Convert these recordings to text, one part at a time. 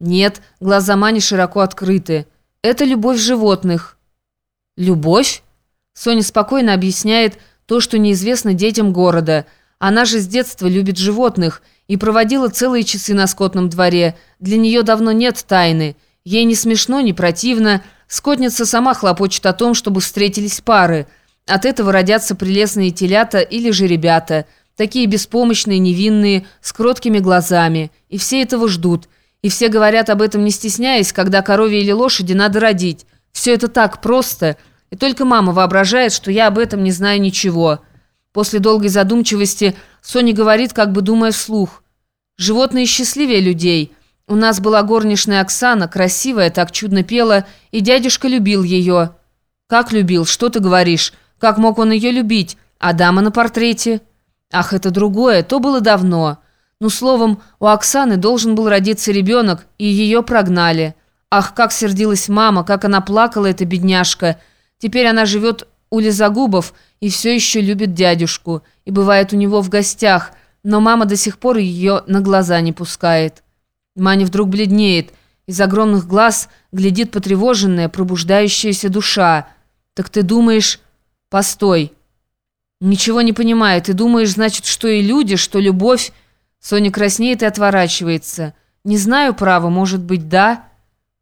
Нет, глаза Мани широко открыты. Это любовь животных. Любовь? Соня спокойно объясняет то, что неизвестно детям города. Она же с детства любит животных и проводила целые часы на скотном дворе. Для нее давно нет тайны. Ей не смешно, не противно. Скотница сама хлопочет о том, чтобы встретились пары. От этого родятся прелестные телята или же ребята. Такие беспомощные, невинные, с кроткими глазами. И все этого ждут. И все говорят об этом не стесняясь, когда корове или лошади надо родить. Все это так просто. И только мама воображает, что я об этом не знаю ничего. После долгой задумчивости Соня говорит, как бы думая вслух. «Животные счастливее людей. У нас была горничная Оксана, красивая, так чудно пела, и дядюшка любил ее». «Как любил? Что ты говоришь? Как мог он ее любить? А дама на портрете?» «Ах, это другое, то было давно». Ну, словом, у Оксаны должен был родиться ребенок, и ее прогнали. Ах, как сердилась мама, как она плакала, эта бедняжка. Теперь она живет у Лизагубов и все еще любит дядюшку, и бывает у него в гостях, но мама до сих пор ее на глаза не пускает. Маня вдруг бледнеет, из огромных глаз глядит потревоженная, пробуждающаяся душа. «Так ты думаешь...» «Постой!» «Ничего не понимаю. Ты думаешь, значит, что и люди, что любовь...» Соня краснеет и отворачивается. «Не знаю, право, может быть, да?»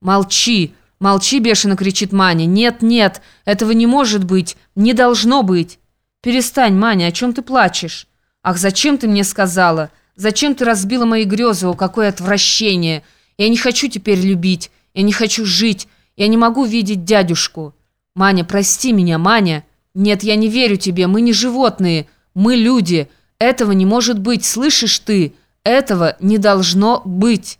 «Молчи! Молчи!» – бешено кричит Маня. «Нет, нет! Этого не может быть! Не должно быть!» «Перестань, Маня, о чем ты плачешь?» «Ах, зачем ты мне сказала? Зачем ты разбила мои грезы? О, какое отвращение! Я не хочу теперь любить! Я не хочу жить! Я не могу видеть дядюшку!» «Маня, прости меня, Маня!» «Нет, я не верю тебе! Мы не животные! Мы люди!» Этого не может быть, слышишь ты? Этого не должно быть.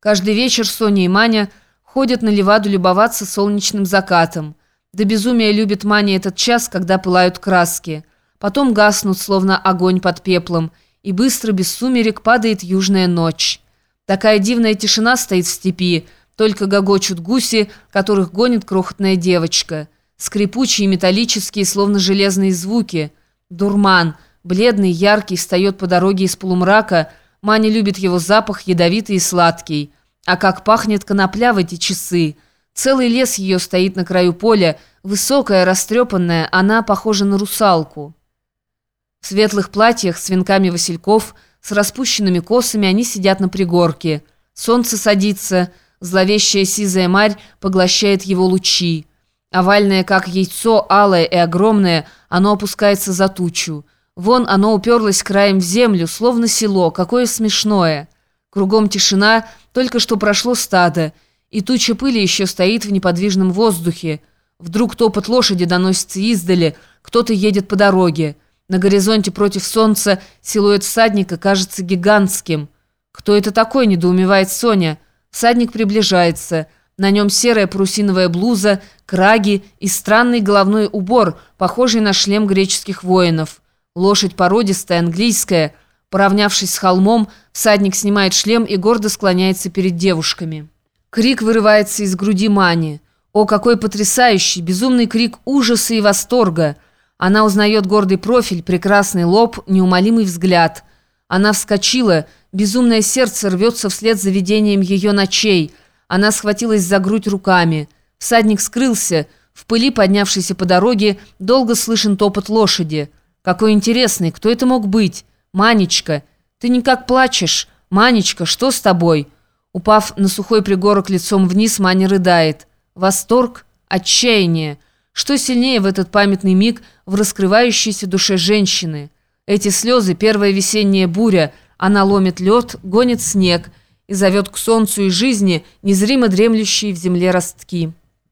Каждый вечер Соня и Маня ходят на Леваду любоваться солнечным закатом. До безумия любит Маня этот час, когда пылают краски. Потом гаснут, словно огонь под пеплом, и быстро, без сумерек, падает южная ночь. Такая дивная тишина стоит в степи, только гогочут гуси, которых гонит крохотная девочка. Скрипучие, металлические, словно железные звуки. Дурман — Бледный, яркий, встает по дороге из полумрака. Маня любит его запах, ядовитый и сладкий. А как пахнет конопля в эти часы. Целый лес ее стоит на краю поля, высокая, растрепанная, она похожа на русалку. В светлых платьях с венками васильков, с распущенными косами они сидят на пригорке. Солнце садится, зловещая сизая марь поглощает его лучи. Овальное, как яйцо, алое и огромное, оно опускается за тучу. Вон оно уперлось краем в землю, словно село, какое смешное. Кругом тишина, только что прошло стадо, и туча пыли еще стоит в неподвижном воздухе. Вдруг топот лошади доносится издали, кто-то едет по дороге. На горизонте против солнца силуэт всадника кажется гигантским. «Кто это такой?» – недоумевает Соня. Всадник приближается. На нем серая парусиновая блуза, краги и странный головной убор, похожий на шлем греческих воинов. Лошадь породистая, английская. Поравнявшись с холмом, всадник снимает шлем и гордо склоняется перед девушками. Крик вырывается из груди Мани. О, какой потрясающий, безумный крик ужаса и восторга! Она узнает гордый профиль, прекрасный лоб, неумолимый взгляд. Она вскочила, безумное сердце рвется вслед за видением ее ночей. Она схватилась за грудь руками. Всадник скрылся. В пыли, поднявшейся по дороге, долго слышен топот лошади. «Какой интересный! Кто это мог быть? Манечка! Ты никак плачешь! Манечка, что с тобой?» Упав на сухой пригорок лицом вниз, Маня рыдает. Восторг, отчаяние. Что сильнее в этот памятный миг в раскрывающейся душе женщины? Эти слезы, первая весенняя буря, она ломит лед, гонит снег и зовет к солнцу и жизни незримо дремлющие в земле ростки.